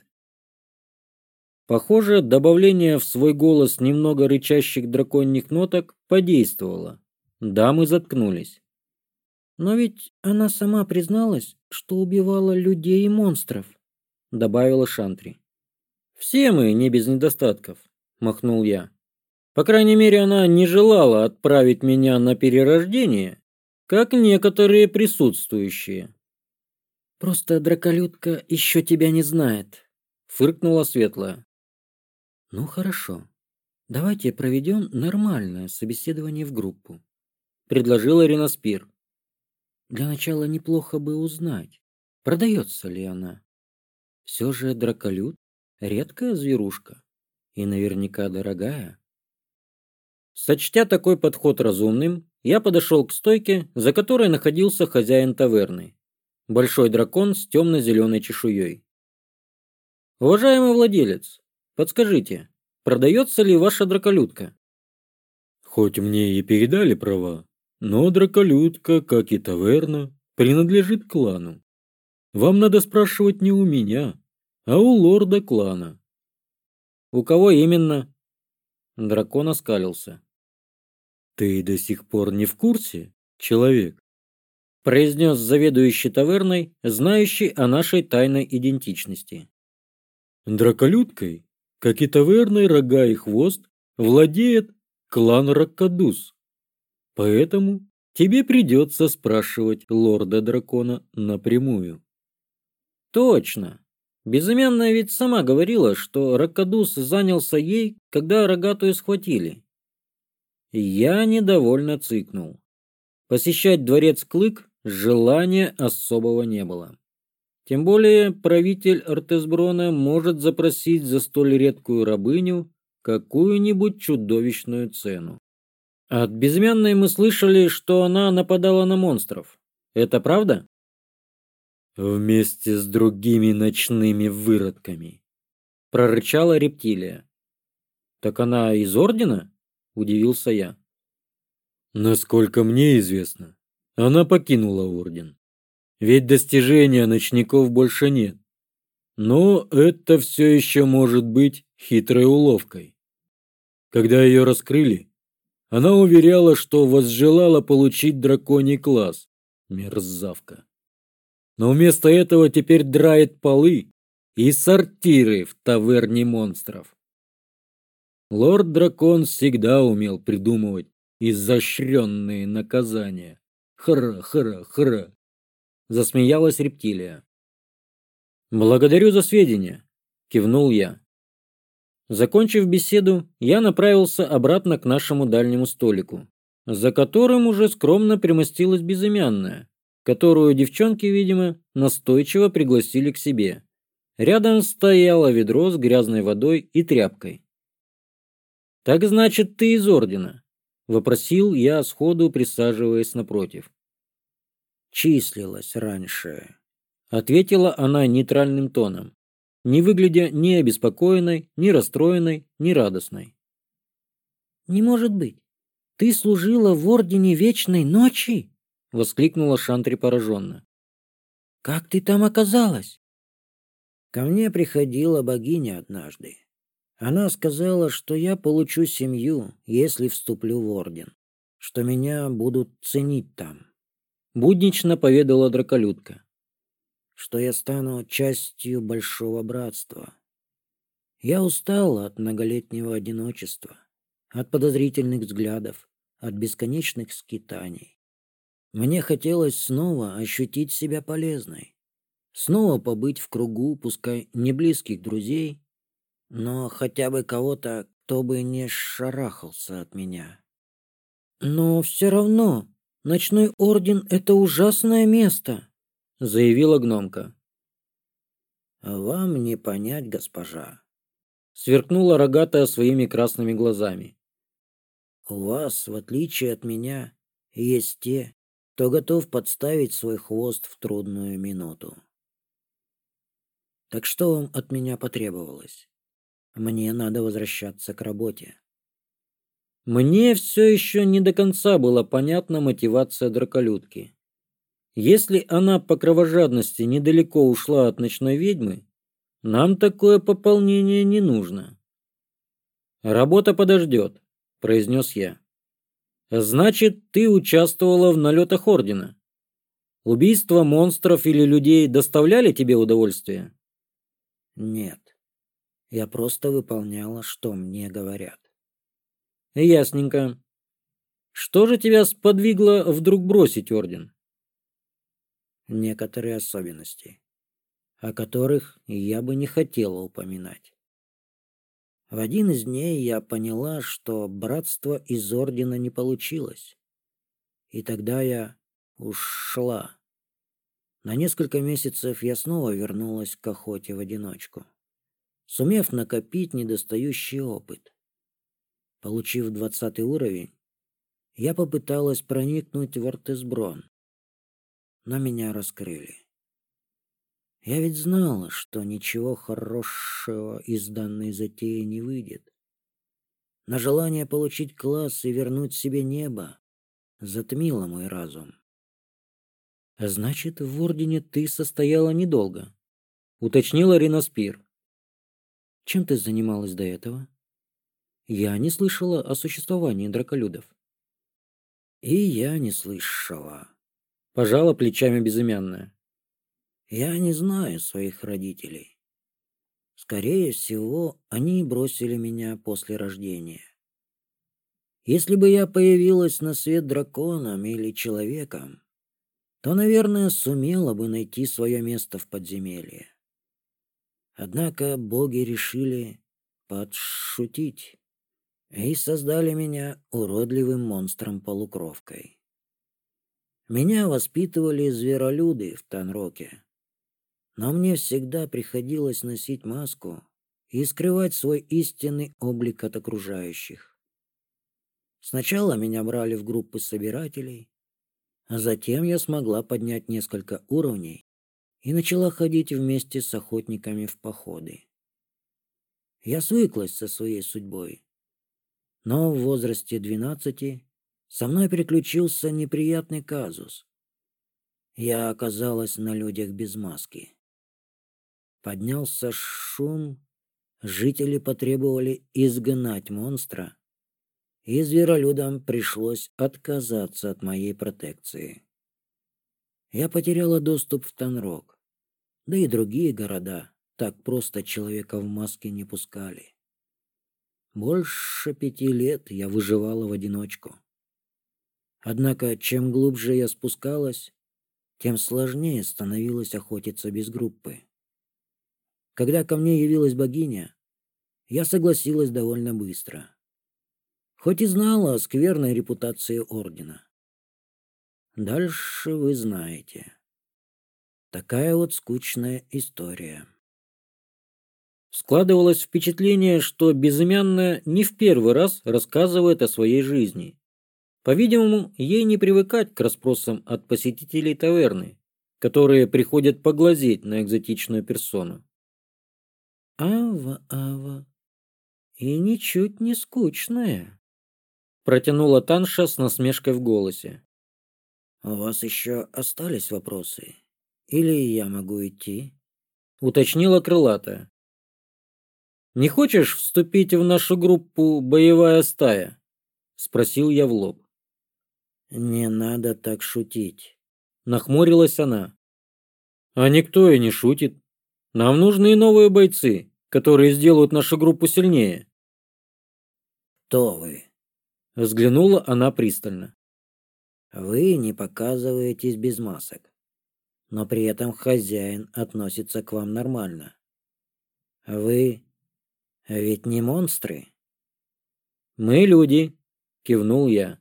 Похоже, добавление в свой голос немного рычащих драконьих ноток подействовало. Дамы заткнулись. «Но ведь она сама призналась, что убивала людей и монстров», — добавила Шантри. «Все мы не без недостатков махнул я. По крайней мере, она не желала отправить меня на перерождение, как некоторые присутствующие. Просто драколютка еще тебя не знает, фыркнула светлая. Ну хорошо. Давайте проведем нормальное собеседование в группу, предложила Ренаспир. Для начала неплохо бы узнать, продается ли она. Все же драколют редкая зверушка и наверняка дорогая. Сочтя такой подход разумным, я подошел к стойке, за которой находился хозяин таверны. Большой дракон с темно-зеленой чешуей. «Уважаемый владелец, подскажите, продается ли ваша драколюдка? «Хоть мне и передали права, но драколюдка, как и таверна, принадлежит клану. Вам надо спрашивать не у меня, а у лорда клана. «У кого именно?» Дракон оскалился. «Ты до сих пор не в курсе, человек?» произнес заведующий таверной, знающий о нашей тайной идентичности. Драколюткой, как и таверной рога и хвост, владеет клан Раккадус. Поэтому тебе придется спрашивать лорда дракона напрямую. Точно, Безымянная ведь сама говорила, что Ракадус занялся ей, когда рогатую схватили. Я недовольно цыкнул. Посещать дворец Клык желания особого не было. Тем более правитель Артезброна может запросить за столь редкую рабыню какую-нибудь чудовищную цену. От безымянной мы слышали, что она нападала на монстров. Это правда? вместе с другими ночными выродками. Прорычала рептилия. Так она из ордена удивился я. Насколько мне известно она покинула орден. Ведь достижения ночников больше нет. Но это все еще может быть хитрой уловкой. Когда ее раскрыли она уверяла что возжелала получить драконий класс. Мерзавка! но вместо этого теперь драет полы и сортиры в таверне монстров. Лорд-дракон всегда умел придумывать изощренные наказания. Хра-хра-хра. Засмеялась рептилия. «Благодарю за сведения», — кивнул я. Закончив беседу, я направился обратно к нашему дальнему столику, за которым уже скромно примостилась безымянная, которую девчонки, видимо, настойчиво пригласили к себе. Рядом стояло ведро с грязной водой и тряпкой. «Так значит, ты из ордена?» – вопросил я сходу, присаживаясь напротив. «Числилась раньше», – ответила она нейтральным тоном, не выглядя ни обеспокоенной, ни расстроенной, ни радостной. «Не может быть. Ты служила в Ордене Вечной Ночи?» воскликнула шантри пораженно как ты там оказалась? Ко мне приходила богиня однажды. Она сказала что я получу семью если вступлю в орден что меня будут ценить там буднично поведала драколюдка. Что я стану частью большого братства. Я устала от многолетнего одиночества от подозрительных взглядов от бесконечных скитаний. Мне хотелось снова ощутить себя полезной, снова побыть в кругу, пускай не близких друзей, но хотя бы кого-то, кто бы не шарахался от меня. Но все равно ночной орден — это ужасное место, — заявила гномка. «Вам не понять, госпожа», — сверкнула рогатая своими красными глазами. «У вас, в отличие от меня, есть те, то готов подставить свой хвост в трудную минуту. Так что вам от меня потребовалось? Мне надо возвращаться к работе. Мне все еще не до конца была понятна мотивация драколюдки. Если она по кровожадности недалеко ушла от ночной ведьмы, нам такое пополнение не нужно. Работа подождет, произнес я. Значит, ты участвовала в налетах Ордена. Убийства монстров или людей доставляли тебе удовольствие? Нет. Я просто выполняла, что мне говорят. Ясненько. Что же тебя сподвигло вдруг бросить Орден? Некоторые особенности, о которых я бы не хотела упоминать. В один из дней я поняла, что братство из ордена не получилось. И тогда я ушла. На несколько месяцев я снова вернулась к охоте в одиночку, сумев накопить недостающий опыт. Получив двадцатый уровень, я попыталась проникнуть в Артесброн, но меня раскрыли. Я ведь знала, что ничего хорошего из данной затеи не выйдет. На желание получить класс и вернуть себе небо затмило мой разум. Значит, в Ордене ты состояла недолго, — уточнила Риноспир. Чем ты занималась до этого? Я не слышала о существовании драколюдов. И я не слышала. Пожала плечами безымянная. Я не знаю своих родителей. Скорее всего, они бросили меня после рождения. Если бы я появилась на свет драконом или человеком, то, наверное, сумела бы найти свое место в подземелье. Однако боги решили подшутить и создали меня уродливым монстром-полукровкой. Меня воспитывали зверолюды в Танроке. Но мне всегда приходилось носить маску и скрывать свой истинный облик от окружающих. Сначала меня брали в группы собирателей, а затем я смогла поднять несколько уровней и начала ходить вместе с охотниками в походы. Я свыклась со своей судьбой, но в возрасте 12 со мной приключился неприятный казус. Я оказалась на людях без маски. Поднялся шум, жители потребовали изгнать монстра, и зверолюдам пришлось отказаться от моей протекции. Я потеряла доступ в Танрог, да и другие города так просто человека в маске не пускали. Больше пяти лет я выживала в одиночку. Однако, чем глубже я спускалась, тем сложнее становилось охотиться без группы. Когда ко мне явилась богиня, я согласилась довольно быстро. Хоть и знала о скверной репутации ордена. Дальше вы знаете. Такая вот скучная история. Складывалось впечатление, что безымянная не в первый раз рассказывает о своей жизни. По-видимому, ей не привыкать к расспросам от посетителей таверны, которые приходят поглазеть на экзотичную персону. «Ава, Ава, и ничуть не скучная», — протянула Танша с насмешкой в голосе. «У вас еще остались вопросы? Или я могу идти?» — уточнила крылатая. «Не хочешь вступить в нашу группу «Боевая стая»?» — спросил я в лоб. «Не надо так шутить», — нахмурилась она. «А никто и не шутит», нам нужны новые бойцы, которые сделают нашу группу сильнее. То вы? Взглянула она пристально. Вы не показываетесь без масок, но при этом хозяин относится к вам нормально. Вы ведь не монстры? Мы люди, кивнул я.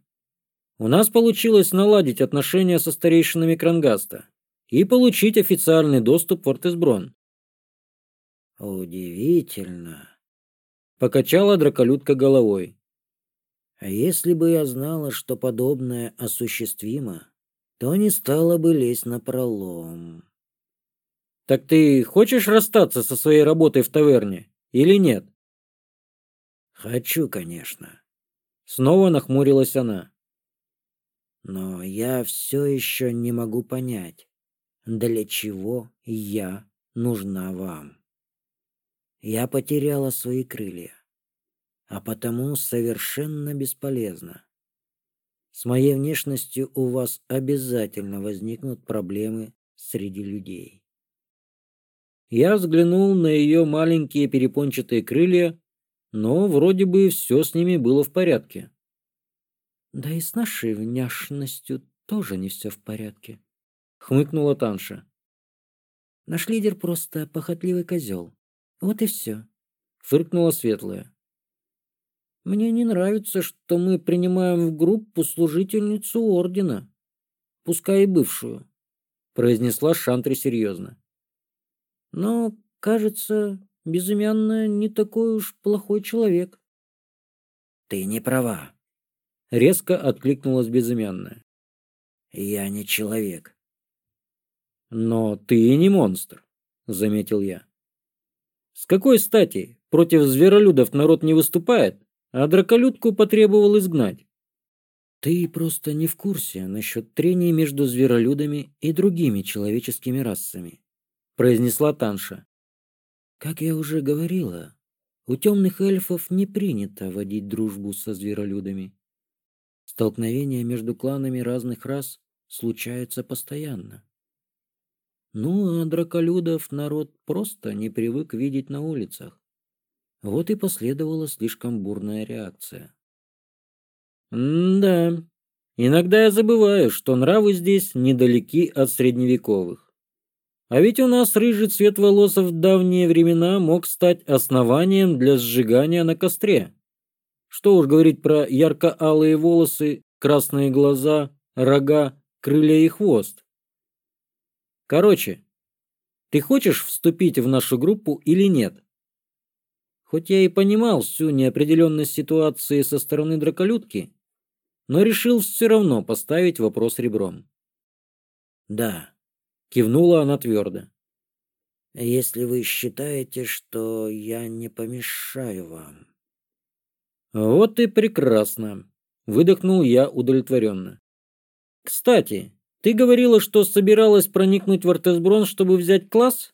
У нас получилось наладить отношения со старейшинами Крангаста и получить официальный доступ в Ортесброн удивительно покачала драколютка головой. А если бы я знала что подобное осуществимо то не стала бы лезть на пролом. Так ты хочешь расстаться со своей работой в таверне или нет? Хочу конечно. Снова нахмурилась она. Но я все еще не могу понять для чего я нужна вам. Я потеряла свои крылья, а потому совершенно бесполезно. С моей внешностью у вас обязательно возникнут проблемы среди людей. Я взглянул на ее маленькие перепончатые крылья, но вроде бы все с ними было в порядке. Да и с нашей внешностью тоже не все в порядке, хмыкнула Танша. Наш лидер просто похотливый козел. Вот и все. Фыркнула Светлая. Мне не нравится, что мы принимаем в группу служительницу ордена, пускай и бывшую, произнесла Шантри серьезно. Но, кажется, безымянная не такой уж плохой человек. Ты не права, резко откликнулась безымянная. Я не человек. Но ты и не монстр, заметил я. С какой стати? Против зверолюдов народ не выступает, а драколюдку потребовал изгнать. Ты просто не в курсе насчет трений между зверолюдами и другими человеческими расами, произнесла Танша. Как я уже говорила, у темных эльфов не принято водить дружбу со зверолюдами. Столкновения между кланами разных рас случаются постоянно. Ну, а драколюдов народ просто не привык видеть на улицах. Вот и последовала слишком бурная реакция. «Да, иногда я забываю, что нравы здесь недалеки от средневековых. А ведь у нас рыжий цвет волос в давние времена мог стать основанием для сжигания на костре. Что уж говорить про ярко-алые волосы, красные глаза, рога, крылья и хвост. Короче, ты хочешь вступить в нашу группу или нет? Хоть я и понимал всю неопределенность ситуации со стороны драколюдки, но решил все равно поставить вопрос ребром. «Да», — кивнула она твердо. «Если вы считаете, что я не помешаю вам». «Вот и прекрасно», — выдохнул я удовлетворенно. «Кстати, ты говорила, что собиралась проникнуть в Артесброн, чтобы взять класс?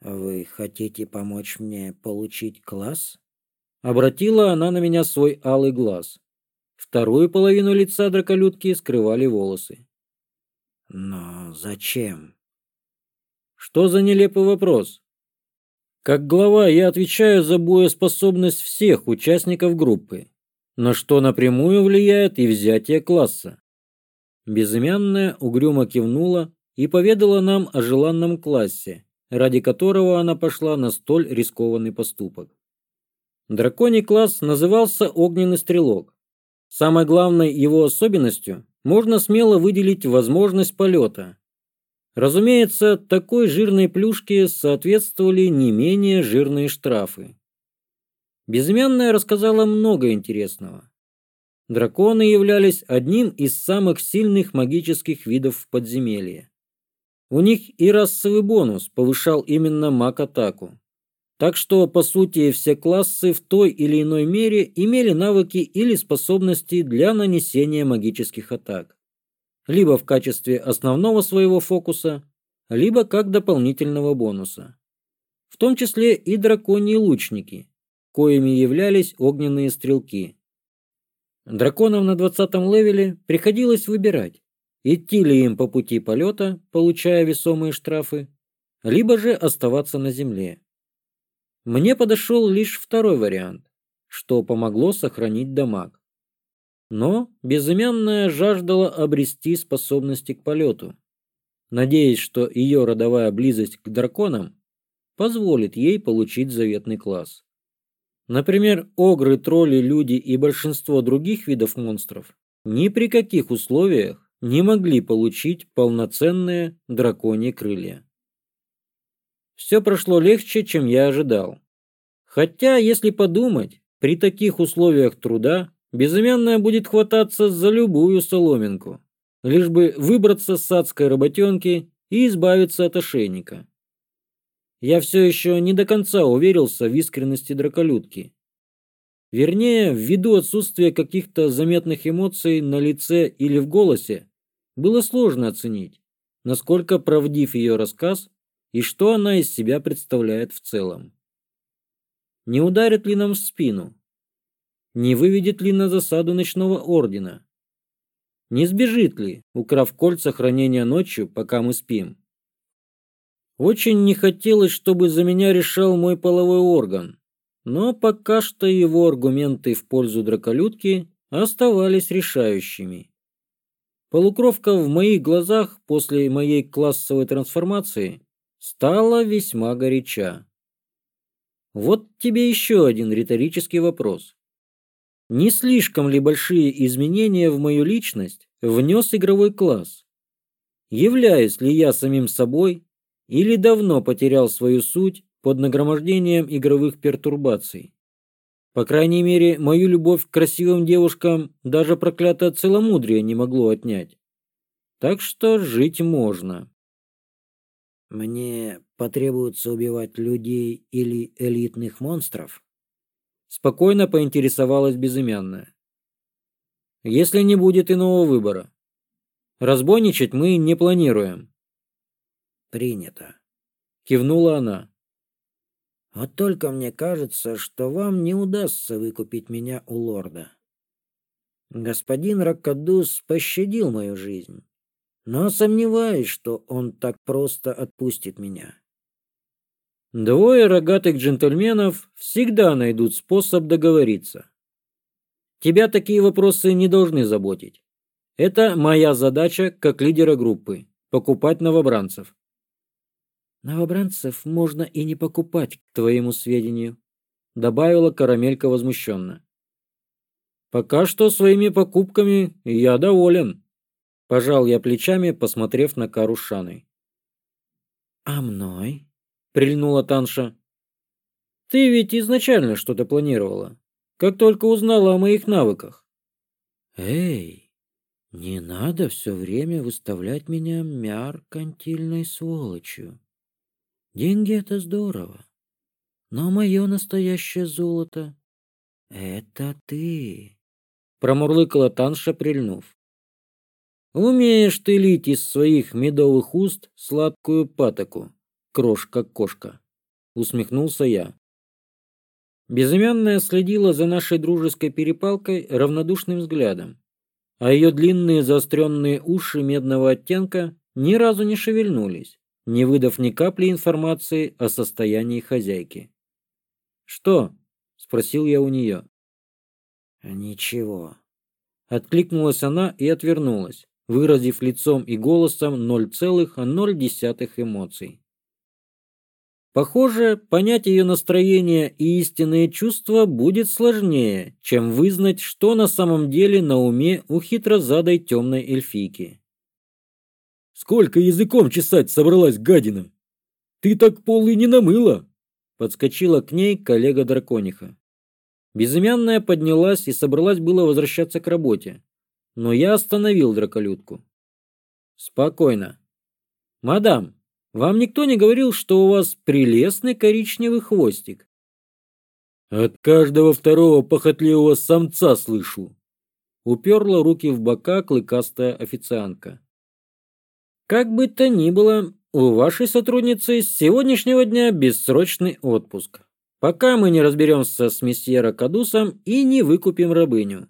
А вы хотите помочь мне получить класс? Обратила она на меня свой алый глаз. Вторую половину лица драколюдки скрывали волосы. Но зачем? Что за нелепый вопрос? Как глава я отвечаю за боеспособность всех участников группы, на что напрямую влияет и взятие класса. Безымянная угрюмо кивнула и поведала нам о желанном классе, ради которого она пошла на столь рискованный поступок. Драконий класс назывался «Огненный стрелок». Самой главной его особенностью можно смело выделить возможность полета. Разумеется, такой жирной плюшке соответствовали не менее жирные штрафы. Безымянная рассказала много интересного драконы являлись одним из самых сильных магических видов в подземелье. У них и расовый бонус повышал именно маг-атаку. Так что, по сути, все классы в той или иной мере имели навыки или способности для нанесения магических атак. Либо в качестве основного своего фокуса, либо как дополнительного бонуса. В том числе и драконьи лучники, коими являлись огненные стрелки, Драконам на двадцатом левеле приходилось выбирать, идти ли им по пути полета, получая весомые штрафы, либо же оставаться на земле. Мне подошел лишь второй вариант, что помогло сохранить дамаг. Но безымянная жаждала обрести способности к полету, надеясь, что ее родовая близость к драконам позволит ей получить заветный класс. Например, огры, тролли, люди и большинство других видов монстров ни при каких условиях не могли получить полноценные драконьи крылья. Все прошло легче, чем я ожидал. Хотя, если подумать, при таких условиях труда безымянная будет хвататься за любую соломинку, лишь бы выбраться с адской работенки и избавиться от ошейника. Я все еще не до конца уверился в искренности драколюдки. Вернее, ввиду отсутствия каких-то заметных эмоций на лице или в голосе, было сложно оценить, насколько правдив ее рассказ и что она из себя представляет в целом. Не ударит ли нам в спину? Не выведет ли на засаду ночного ордена? Не сбежит ли, украв кольца хранения ночью, пока мы спим? Очень не хотелось, чтобы за меня решал мой половой орган, но пока что его аргументы в пользу драколюдки оставались решающими. Полукровка в моих глазах после моей классовой трансформации стала весьма горяча. Вот тебе еще один риторический вопрос. Не слишком ли большие изменения в мою личность внес игровой класс? Являюсь ли я самим собой или давно потерял свою суть под нагромождением игровых пертурбаций. По крайней мере, мою любовь к красивым девушкам даже проклятое целомудрие не могло отнять. Так что жить можно. Мне потребуется убивать людей или элитных монстров? Спокойно поинтересовалась безымянная. Если не будет иного выбора. Разбойничать мы не планируем, принято. Кивнула она. Вот только мне кажется, что вам не удастся выкупить меня у лорда. Господин Ракадус пощадил мою жизнь, но сомневаюсь, что он так просто отпустит меня. Двое рогатых джентльменов всегда найдут способ договориться. Тебя такие вопросы не должны заботить. Это моя задача как лидера группы – покупать новобранцев новобранцев можно и не покупать, к твоему сведению», — добавила Карамелька возмущенно. «Пока что своими покупками я доволен», — пожал я плечами, посмотрев на Кару «А мной?» — прильнула Танша. «Ты ведь изначально что-то планировала, как только узнала о моих навыках». «Эй, не надо все время выставлять меня меркантильной сволочью», Деньги — это здорово. Но мое настоящее золото — это ты, — промурлыкала Танша, прильнув. Умеешь ты лить из своих медовых уст сладкую патоку, крошка-кошка, — усмехнулся я. Безымянная следила за нашей дружеской перепалкой равнодушным взглядом, а ее длинные заостренные уши медного оттенка ни разу не шевельнулись не выдав ни капли информации о состоянии хозяйки. «Что?» – спросил я у нее. «Ничего». Откликнулась она и отвернулась, выразив лицом и голосом 0,0 эмоций. Похоже, понять ее настроение и истинные чувства будет сложнее, чем вызнать, что на самом деле на уме у хитрозадой темной эльфийки. Сколько языком чесать собралась гадина? Ты так пол и не намыла!» Подскочила к ней коллега дракониха. Безымянная поднялась и собралась было возвращаться к работе. Но я остановил драколютку. «Спокойно. Мадам, вам никто не говорил, что у вас прелестный коричневый хвостик?» «От каждого второго похотливого самца слышу!» Уперла руки в бока клыкастая официантка. Как бы то ни было, у вашей сотрудницы с сегодняшнего дня бессрочный отпуск, пока мы не разберемся с месье Ракадусом и не выкупим рабыню.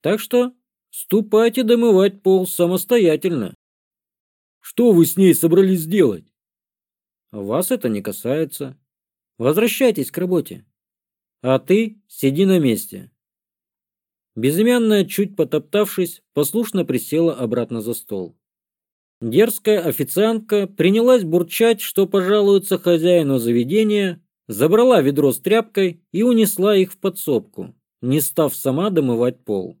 Так что ступайте домывать пол самостоятельно. Что вы с ней собрались делать? Вас это не касается. Возвращайтесь к работе. А ты сиди на месте. Безымянная, чуть потоптавшись, послушно присела обратно за стол. Дерзкая официантка принялась бурчать, что пожалуется хозяину заведения, забрала ведро с тряпкой и унесла их в подсобку, не став сама домывать пол.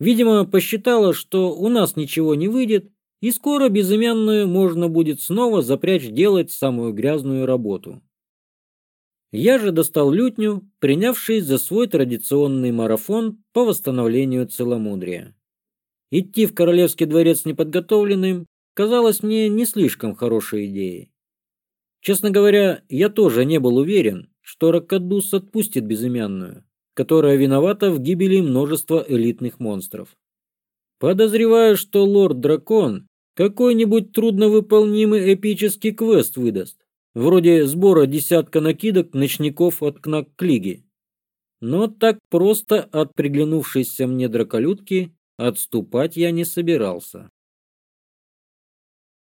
Видимо, посчитала, что у нас ничего не выйдет, и скоро безымянную можно будет снова запрячь делать самую грязную работу. Я же достал лютню, принявшись за свой традиционный марафон по восстановлению целомудрия. Идти в королевский дворец неподготовленным казалось мне не слишком хорошей идеей. Честно говоря, я тоже не был уверен, что Ракадус отпустит безымянную, которая виновата в гибели множества элитных монстров. Подозреваю, что лорд-дракон какой-нибудь трудновыполнимый эпический квест выдаст, вроде сбора десятка накидок ночников от Кнак-Клиги. Но так просто от приглянувшейся мне драколютки отступать я не собирался.